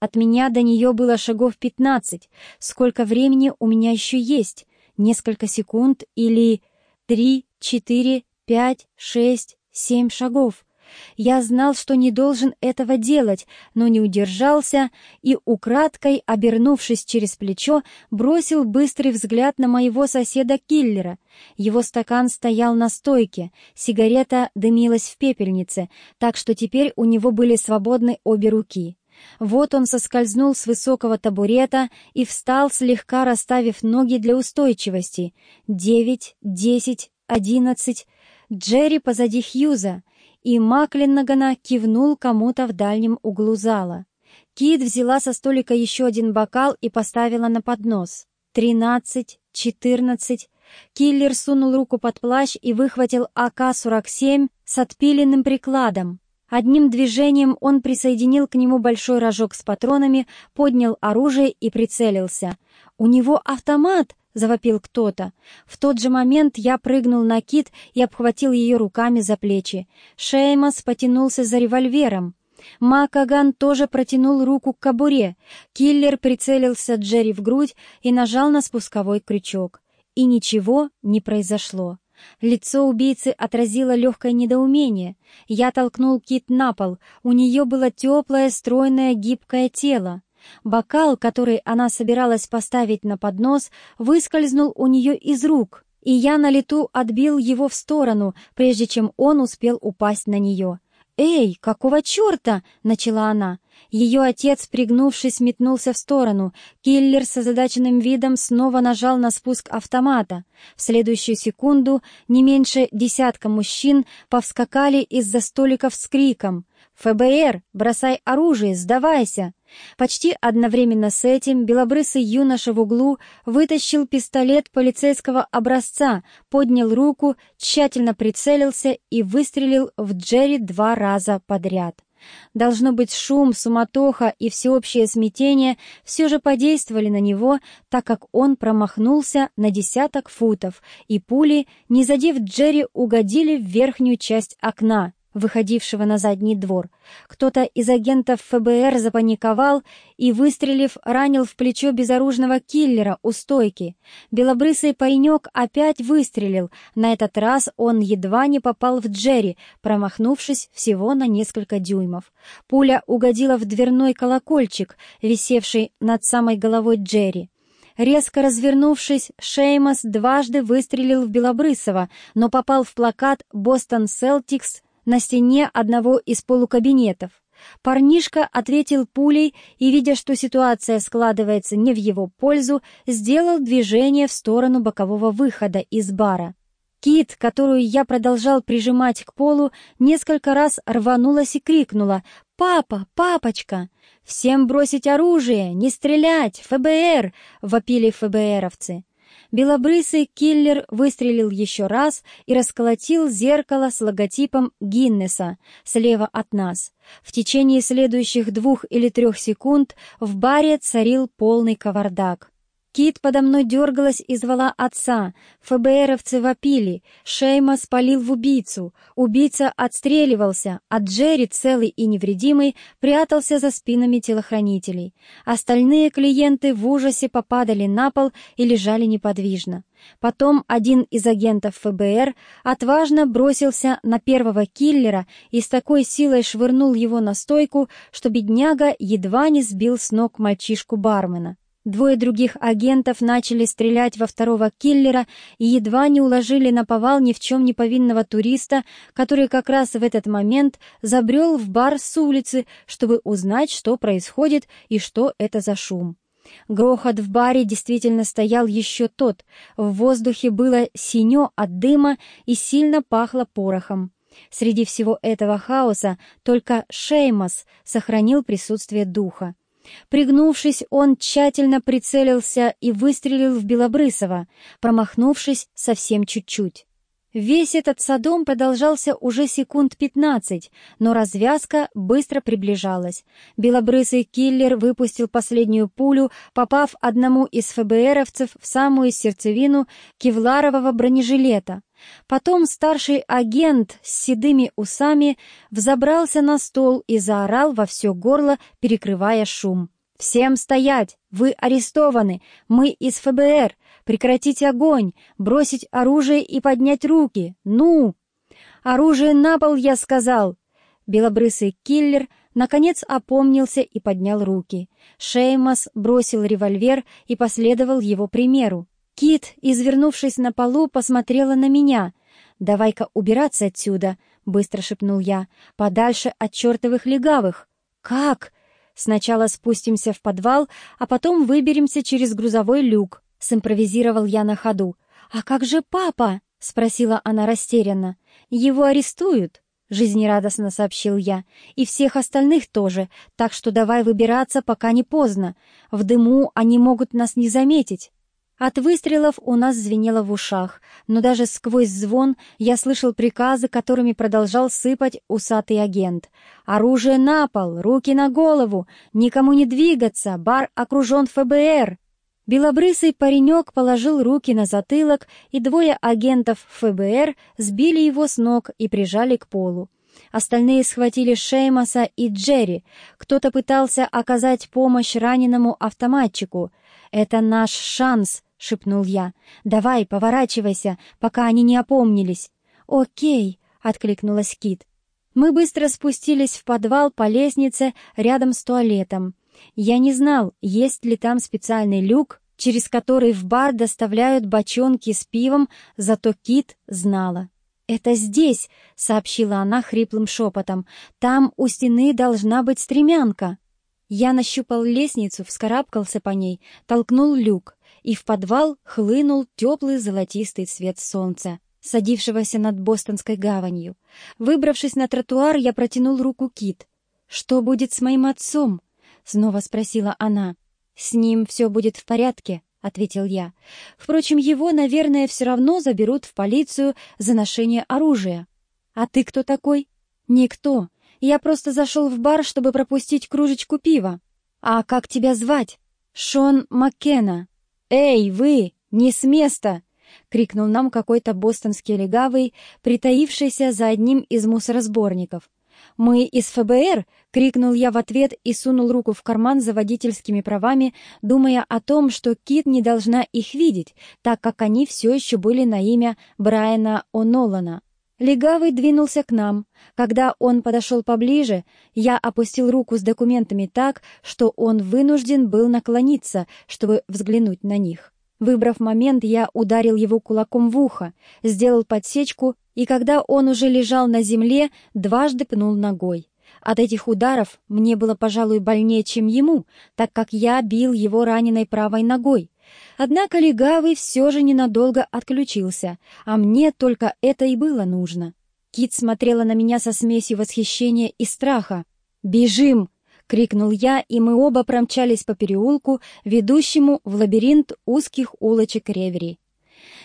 От меня до нее было шагов пятнадцать. Сколько времени у меня еще есть? Несколько секунд или три, четыре, пять, шесть, семь шагов. Я знал, что не должен этого делать, но не удержался и, украдкой, обернувшись через плечо, бросил быстрый взгляд на моего соседа-киллера. Его стакан стоял на стойке, сигарета дымилась в пепельнице, так что теперь у него были свободны обе руки. Вот он соскользнул с высокого табурета и встал, слегка расставив ноги для устойчивости. Девять, десять, одиннадцать... Джерри позади Хьюза и Маклиннагана кивнул кому-то в дальнем углу зала. Кит взяла со столика еще один бокал и поставила на поднос. Тринадцать, четырнадцать. Киллер сунул руку под плащ и выхватил АК-47 с отпиленным прикладом. Одним движением он присоединил к нему большой рожок с патронами, поднял оружие и прицелился. «У него автомат!» — завопил кто-то. В тот же момент я прыгнул на кит и обхватил ее руками за плечи. Шеймас потянулся за револьвером. Макаган тоже протянул руку к кобуре. Киллер прицелился Джерри в грудь и нажал на спусковой крючок. И ничего не произошло. Лицо убийцы отразило легкое недоумение. Я толкнул Кит на пол. У нее было теплое, стройное, гибкое тело. Бокал, который она собиралась поставить на поднос, выскользнул у нее из рук, и я на лету отбил его в сторону, прежде чем он успел упасть на нее. «Эй, какого черта?» — начала она. Ее отец, пригнувшись, метнулся в сторону. Киллер с озадаченным видом снова нажал на спуск автомата. В следующую секунду не меньше десятка мужчин повскакали из-за столиков с криком «ФБР! Бросай оружие! Сдавайся!» Почти одновременно с этим белобрысый юноша в углу вытащил пистолет полицейского образца, поднял руку, тщательно прицелился и выстрелил в Джерри два раза подряд. Должно быть, шум, суматоха и всеобщее смятение все же подействовали на него, так как он промахнулся на десяток футов, и пули, не задев Джерри, угодили в верхнюю часть окна выходившего на задний двор. Кто-то из агентов ФБР запаниковал и, выстрелив, ранил в плечо безоружного киллера у стойки. Белобрысый паренек опять выстрелил. На этот раз он едва не попал в Джерри, промахнувшись всего на несколько дюймов. Пуля угодила в дверной колокольчик, висевший над самой головой Джерри. Резко развернувшись, Шеймас дважды выстрелил в Белобрысова, но попал в плакат «Бостон Селтикс» на стене одного из полукабинетов. Парнишка ответил пулей и, видя, что ситуация складывается не в его пользу, сделал движение в сторону бокового выхода из бара. Кит, которую я продолжал прижимать к полу, несколько раз рванулась и крикнула «Папа! Папочка!» «Всем бросить оружие! Не стрелять! ФБР!» — вопили ФБРовцы. Белобрысый киллер выстрелил еще раз и расколотил зеркало с логотипом Гиннеса слева от нас. В течение следующих двух или трех секунд в баре царил полный кавардак. Кит подо мной дергалась и звала отца. ФБРовцы вопили. Шейма спалил в убийцу. Убийца отстреливался, а Джерри, целый и невредимый, прятался за спинами телохранителей. Остальные клиенты в ужасе попадали на пол и лежали неподвижно. Потом один из агентов ФБР отважно бросился на первого киллера и с такой силой швырнул его на стойку, что бедняга едва не сбил с ног мальчишку-бармена. Двое других агентов начали стрелять во второго киллера и едва не уложили на повал ни в чем не повинного туриста, который как раз в этот момент забрел в бар с улицы, чтобы узнать, что происходит и что это за шум. Грохот в баре действительно стоял еще тот. В воздухе было синё от дыма и сильно пахло порохом. Среди всего этого хаоса только Шеймас сохранил присутствие духа. Пригнувшись, он тщательно прицелился и выстрелил в Белобрысова, промахнувшись совсем чуть-чуть. Весь этот садом продолжался уже секунд пятнадцать, но развязка быстро приближалась. Белобрысый киллер выпустил последнюю пулю, попав одному из ФБРовцев в самую сердцевину кевларового бронежилета. Потом старший агент с седыми усами взобрался на стол и заорал во все горло, перекрывая шум. «Всем стоять! Вы арестованы! Мы из ФБР! Прекратить огонь! Бросить оружие и поднять руки! Ну!» «Оружие на пол, я сказал!» Белобрысый киллер наконец опомнился и поднял руки. Шеймас бросил револьвер и последовал его примеру. Кит, извернувшись на полу, посмотрела на меня. «Давай-ка убираться отсюда», — быстро шепнул я, — «подальше от чертовых легавых». «Как?» «Сначала спустимся в подвал, а потом выберемся через грузовой люк», — симпровизировал я на ходу. «А как же папа?» — спросила она растерянно. «Его арестуют», — жизнерадостно сообщил я. «И всех остальных тоже, так что давай выбираться, пока не поздно. В дыму они могут нас не заметить». От выстрелов у нас звенело в ушах, но даже сквозь звон я слышал приказы, которыми продолжал сыпать усатый агент. «Оружие на пол! Руки на голову! Никому не двигаться! Бар окружен ФБР!» Белобрысый паренек положил руки на затылок, и двое агентов ФБР сбили его с ног и прижали к полу. Остальные схватили Шеймаса и Джерри. Кто-то пытался оказать помощь раненому автоматчику. «Это наш шанс», — шепнул я. «Давай, поворачивайся, пока они не опомнились». «Окей», — откликнулась Кит. Мы быстро спустились в подвал по лестнице рядом с туалетом. Я не знал, есть ли там специальный люк, через который в бар доставляют бочонки с пивом, зато Кит знала. «Это здесь», — сообщила она хриплым шепотом. «Там у стены должна быть стремянка». Я нащупал лестницу, вскарабкался по ней, толкнул люк и в подвал хлынул теплый золотистый свет солнца, садившегося над Бостонской гаванью. Выбравшись на тротуар, я протянул руку Кит. «Что будет с моим отцом?» — снова спросила она. «С ним все будет в порядке», — ответил я. «Впрочем, его, наверное, все равно заберут в полицию за ношение оружия». «А ты кто такой?» «Никто. Я просто зашел в бар, чтобы пропустить кружечку пива». «А как тебя звать?» «Шон Маккена». «Эй, вы! Не с места!» — крикнул нам какой-то бостонский легавый, притаившийся за одним из мусоросборников. «Мы из ФБР!» — крикнул я в ответ и сунул руку в карман за водительскими правами, думая о том, что Кит не должна их видеть, так как они все еще были на имя Брайана О'Нолана. Легавый двинулся к нам. Когда он подошел поближе, я опустил руку с документами так, что он вынужден был наклониться, чтобы взглянуть на них. Выбрав момент, я ударил его кулаком в ухо, сделал подсечку, и когда он уже лежал на земле, дважды пнул ногой. От этих ударов мне было, пожалуй, больнее, чем ему, так как я бил его раненой правой ногой. Однако легавый все же ненадолго отключился, а мне только это и было нужно. Кит смотрела на меня со смесью восхищения и страха. «Бежим!» — крикнул я, и мы оба промчались по переулку, ведущему в лабиринт узких улочек Ревери.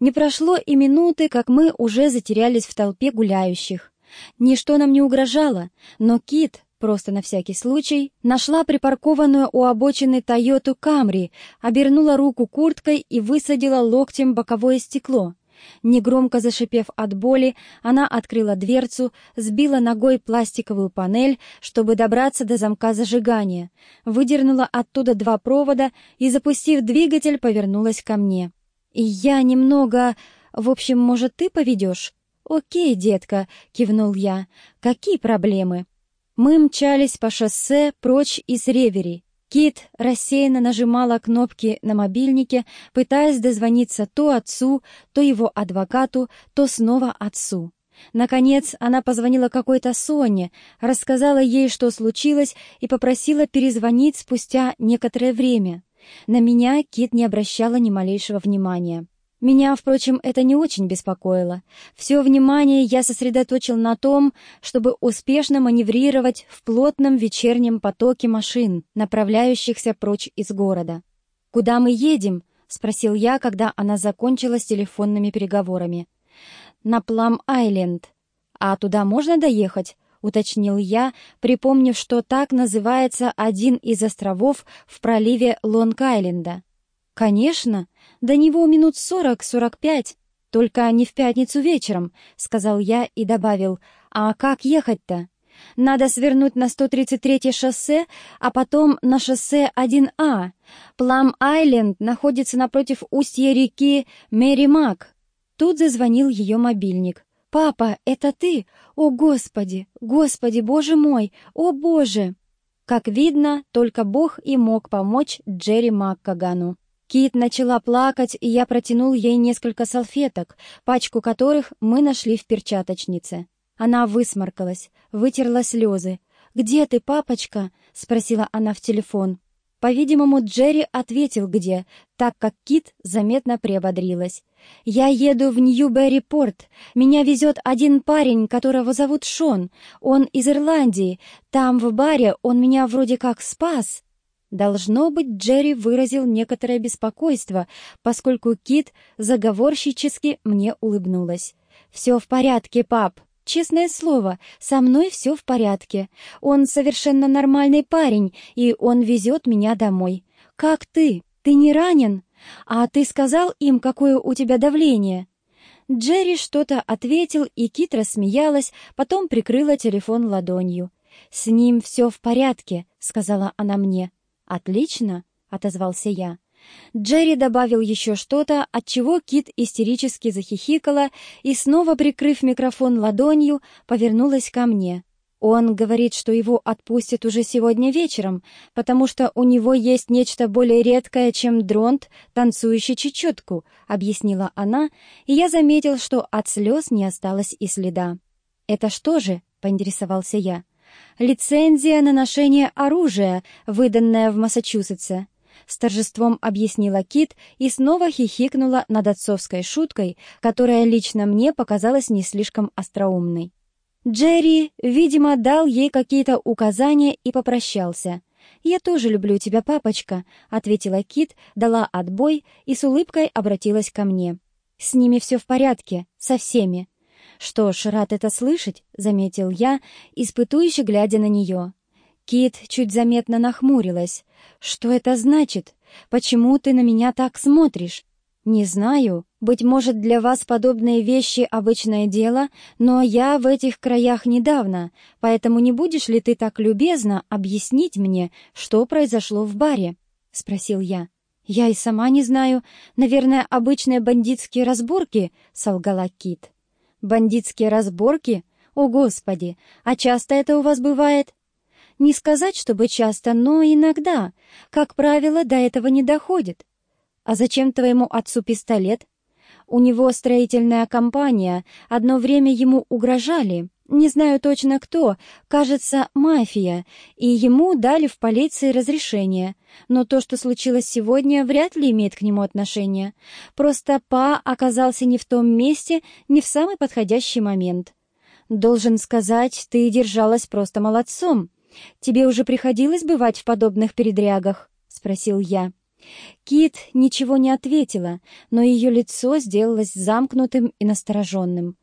Не прошло и минуты, как мы уже затерялись в толпе гуляющих. Ничто нам не угрожало, но Кит, Просто на всякий случай нашла припаркованную у обочины Тойоту Камри, обернула руку курткой и высадила локтем боковое стекло. Негромко зашипев от боли, она открыла дверцу, сбила ногой пластиковую панель, чтобы добраться до замка зажигания, выдернула оттуда два провода и, запустив двигатель, повернулась ко мне. «И я немного... В общем, может, ты поведешь?» «Окей, детка», — кивнул я. «Какие проблемы?» Мы мчались по шоссе прочь из Ревери. Кит рассеянно нажимала кнопки на мобильнике, пытаясь дозвониться то отцу, то его адвокату, то снова отцу. Наконец, она позвонила какой-то Соне, рассказала ей, что случилось, и попросила перезвонить спустя некоторое время. На меня Кит не обращала ни малейшего внимания. Меня, впрочем, это не очень беспокоило. Все внимание я сосредоточил на том, чтобы успешно маневрировать в плотном вечернем потоке машин, направляющихся прочь из города. «Куда мы едем?» — спросил я, когда она закончила с телефонными переговорами. «На Плам-Айленд. А туда можно доехать?» — уточнил я, припомнив, что так называется один из островов в проливе Лонг-Айленда. «Конечно!» До него минут сорок-сорок пять. только не в пятницу вечером», — сказал я и добавил. «А как ехать-то?» Надо свернуть на 133-е шоссе, а потом на шоссе 1А. Плам-Айленд находится напротив устья реки Мэри-Мак. Тут зазвонил ее мобильник. «Папа, это ты? О, Господи! Господи, Боже мой! О, Боже!» Как видно, только Бог и мог помочь Джерри Маккагану. Кит начала плакать, и я протянул ей несколько салфеток, пачку которых мы нашли в перчаточнице. Она высморкалась, вытерла слезы. «Где ты, папочка?» — спросила она в телефон. По-видимому, Джерри ответил «где», так как Кит заметно приободрилась. «Я еду в Нью-Берри-Порт. Меня везет один парень, которого зовут Шон. Он из Ирландии. Там, в баре, он меня вроде как спас». Должно быть, Джерри выразил некоторое беспокойство, поскольку Кит заговорщически мне улыбнулась. «Все в порядке, пап. Честное слово, со мной все в порядке. Он совершенно нормальный парень, и он везет меня домой. Как ты? Ты не ранен? А ты сказал им, какое у тебя давление?» Джерри что-то ответил, и Кит рассмеялась, потом прикрыла телефон ладонью. «С ним все в порядке», — сказала она мне. «Отлично», — отозвался я. Джерри добавил еще что-то, от чего Кит истерически захихикала и, снова прикрыв микрофон ладонью, повернулась ко мне. «Он говорит, что его отпустят уже сегодня вечером, потому что у него есть нечто более редкое, чем дронт, танцующий чечетку», — объяснила она, и я заметил, что от слез не осталось и следа. «Это что же?» — поинтересовался я. «Лицензия на ношение оружия, выданная в Массачусетсе». С торжеством объяснила Кит и снова хихикнула над отцовской шуткой, которая лично мне показалась не слишком остроумной. Джерри, видимо, дал ей какие-то указания и попрощался. «Я тоже люблю тебя, папочка», — ответила Кит, дала отбой и с улыбкой обратилась ко мне. «С ними все в порядке, со всеми». «Что ж, рад это слышать», — заметил я, испытующе глядя на нее. Кит чуть заметно нахмурилась. «Что это значит? Почему ты на меня так смотришь?» «Не знаю. Быть может, для вас подобные вещи — обычное дело, но я в этих краях недавно, поэтому не будешь ли ты так любезно объяснить мне, что произошло в баре?» — спросил я. «Я и сама не знаю. Наверное, обычные бандитские разборки», — солгала Кит. «Бандитские разборки? О, Господи! А часто это у вас бывает?» Не сказать, чтобы часто, но иногда. Как правило, до этого не доходит. А зачем твоему отцу пистолет? У него строительная компания. Одно время ему угрожали. Не знаю точно кто, кажется, мафия, и ему дали в полиции разрешение. Но то, что случилось сегодня, вряд ли имеет к нему отношение. Просто Па оказался не в том месте, не в самый подходящий момент. Должен сказать, ты держалась просто молодцом. «Тебе уже приходилось бывать в подобных передрягах?» — спросил я. Кит ничего не ответила, но ее лицо сделалось замкнутым и настороженным.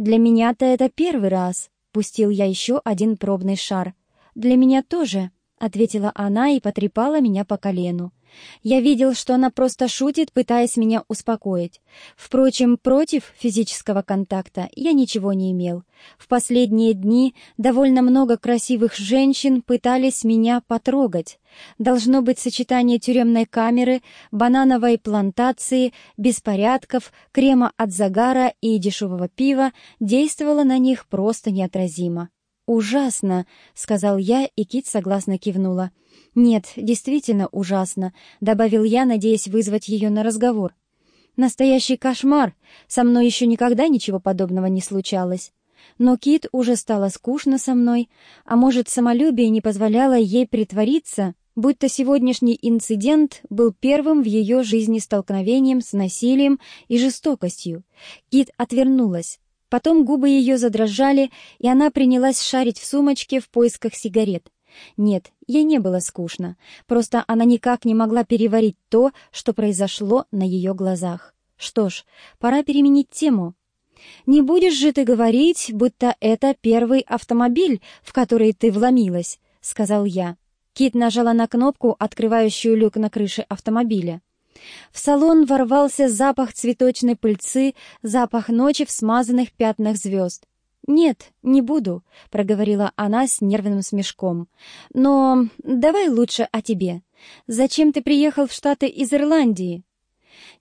«Для меня-то это первый раз», — пустил я еще один пробный шар. «Для меня тоже», — ответила она и потрепала меня по колену. Я видел, что она просто шутит, пытаясь меня успокоить. Впрочем, против физического контакта я ничего не имел. В последние дни довольно много красивых женщин пытались меня потрогать. Должно быть сочетание тюремной камеры, банановой плантации, беспорядков, крема от загара и дешевого пива действовало на них просто неотразимо. «Ужасно», — сказал я, и Кит согласно кивнула. «Нет, действительно ужасно», — добавил я, надеясь вызвать ее на разговор. «Настоящий кошмар! Со мной еще никогда ничего подобного не случалось». Но Кит уже стало скучно со мной, а может, самолюбие не позволяло ей притвориться, будто сегодняшний инцидент был первым в ее жизни столкновением с насилием и жестокостью. Кит отвернулась. Потом губы ее задрожали, и она принялась шарить в сумочке в поисках сигарет. Нет, ей не было скучно, просто она никак не могла переварить то, что произошло на ее глазах. Что ж, пора переменить тему. «Не будешь же ты говорить, будто это первый автомобиль, в который ты вломилась», — сказал я. Кит нажала на кнопку, открывающую люк на крыше автомобиля. В салон ворвался запах цветочной пыльцы, запах ночи в смазанных пятнах звезд. «Нет, не буду», — проговорила она с нервным смешком. «Но давай лучше о тебе. Зачем ты приехал в Штаты из Ирландии?»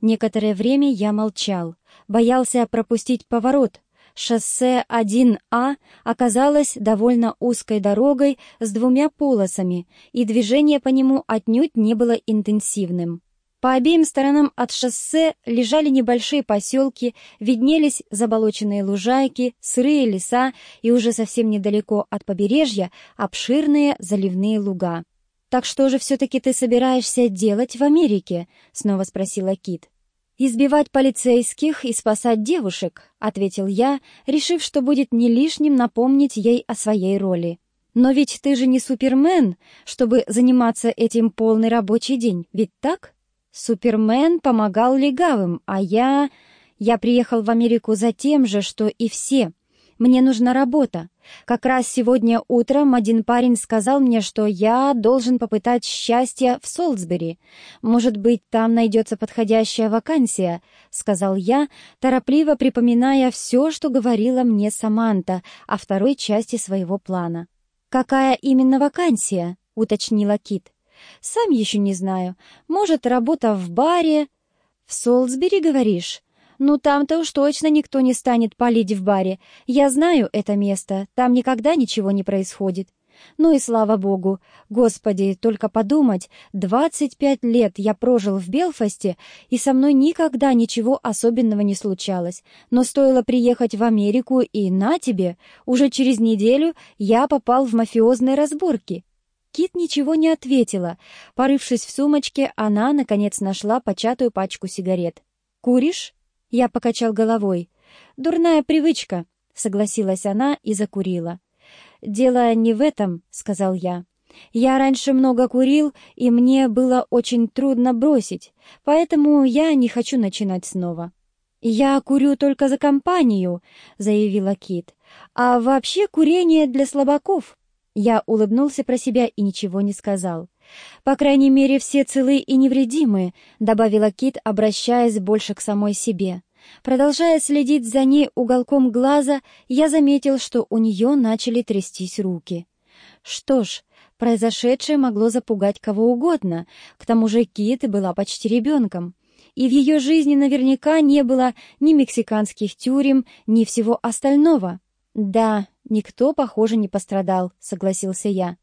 Некоторое время я молчал, боялся пропустить поворот. Шоссе 1А оказалось довольно узкой дорогой с двумя полосами, и движение по нему отнюдь не было интенсивным. По обеим сторонам от шоссе лежали небольшие поселки, виднелись заболоченные лужайки, сырые леса и уже совсем недалеко от побережья обширные заливные луга. «Так что же все-таки ты собираешься делать в Америке?» — снова спросила Кит. «Избивать полицейских и спасать девушек», — ответил я, решив, что будет не лишним напомнить ей о своей роли. «Но ведь ты же не Супермен, чтобы заниматься этим полный рабочий день, ведь так?» Супермен помогал легавым, а я... Я приехал в Америку за тем же, что и все. Мне нужна работа. Как раз сегодня утром один парень сказал мне, что я должен попытать счастье в Солсбери. Может быть, там найдется подходящая вакансия, — сказал я, торопливо припоминая все, что говорила мне Саманта о второй части своего плана. «Какая именно вакансия?» — уточнила Кит. Сам еще не знаю. Может, работа в баре... В Солсбери, говоришь? Ну, там-то уж точно никто не станет палить в баре. Я знаю это место, там никогда ничего не происходит. Ну и слава богу. Господи, только подумать, 25 лет я прожил в Белфасте, и со мной никогда ничего особенного не случалось. Но стоило приехать в Америку, и на тебе, уже через неделю я попал в мафиозные разборки. Кит ничего не ответила. Порывшись в сумочке, она, наконец, нашла початую пачку сигарет. «Куришь?» Я покачал головой. «Дурная привычка», — согласилась она и закурила. «Дело не в этом», — сказал я. «Я раньше много курил, и мне было очень трудно бросить, поэтому я не хочу начинать снова». «Я курю только за компанию», — заявила Кит. «А вообще курение для слабаков». Я улыбнулся про себя и ничего не сказал. «По крайней мере, все целы и невредимы», — добавила Кит, обращаясь больше к самой себе. Продолжая следить за ней уголком глаза, я заметил, что у нее начали трястись руки. Что ж, произошедшее могло запугать кого угодно, к тому же Кит была почти ребенком. И в ее жизни наверняка не было ни мексиканских тюрем, ни всего остального. Да, «Никто, похоже, не пострадал», — согласился я.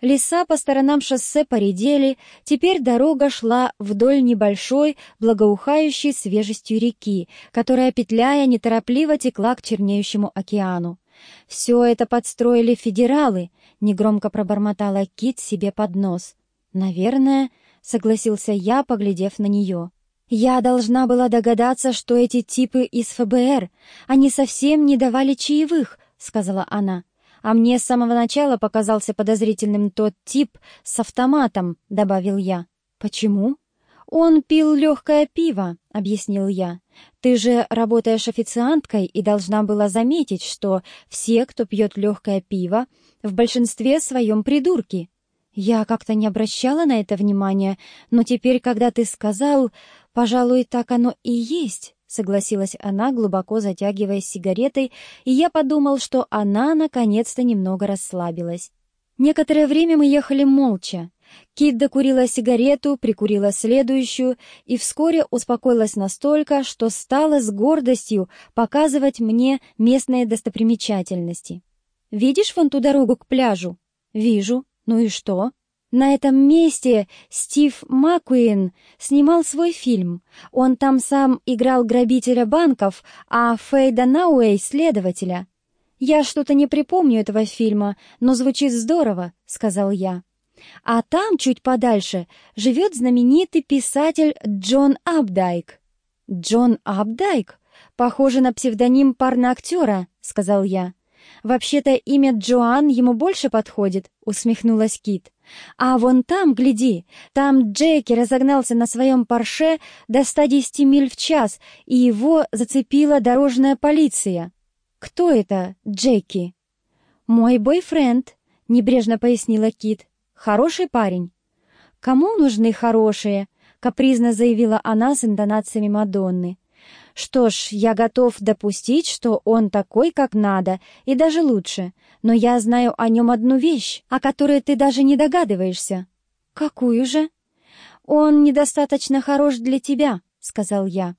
Леса по сторонам шоссе поредели, теперь дорога шла вдоль небольшой, благоухающей свежестью реки, которая, петляя, неторопливо текла к чернеющему океану. «Все это подстроили федералы», — негромко пробормотала Кит себе под нос. «Наверное», — согласился я, поглядев на нее. «Я должна была догадаться, что эти типы из ФБР, они совсем не давали чаевых», — сказала она. «А мне с самого начала показался подозрительным тот тип с автоматом», — добавил я. «Почему?» «Он пил легкое пиво», — объяснил я. «Ты же работаешь официанткой и должна была заметить, что все, кто пьет легкое пиво, в большинстве своем придурки». Я как-то не обращала на это внимания, но теперь, когда ты сказал, пожалуй, так оно и есть. — согласилась она, глубоко затягиваясь сигаретой, и я подумал, что она наконец-то немного расслабилась. Некоторое время мы ехали молча. Кит докурила сигарету, прикурила следующую и вскоре успокоилась настолько, что стала с гордостью показывать мне местные достопримечательности. «Видишь вон ту дорогу к пляжу?» «Вижу. Ну и что?» На этом месте Стив Маккуин снимал свой фильм. Он там сам играл грабителя банков, а Фейда Науэй — следователя. «Я что-то не припомню этого фильма, но звучит здорово», — сказал я. А там, чуть подальше, живет знаменитый писатель Джон Абдайк. «Джон Абдайк? Похоже на псевдоним парноактера», — сказал я. «Вообще-то имя Джоан ему больше подходит», — усмехнулась Кит. А вон там, гляди, там Джеки разогнался на своем Порше до 110 миль в час, и его зацепила дорожная полиция. Кто это, Джеки? Мой бойфренд, небрежно пояснила Кит. Хороший парень. Кому нужны хорошие? — капризно заявила она с интонациями Мадонны. «Что ж, я готов допустить, что он такой, как надо, и даже лучше, но я знаю о нем одну вещь, о которой ты даже не догадываешься». «Какую же?» «Он недостаточно хорош для тебя», — сказал я.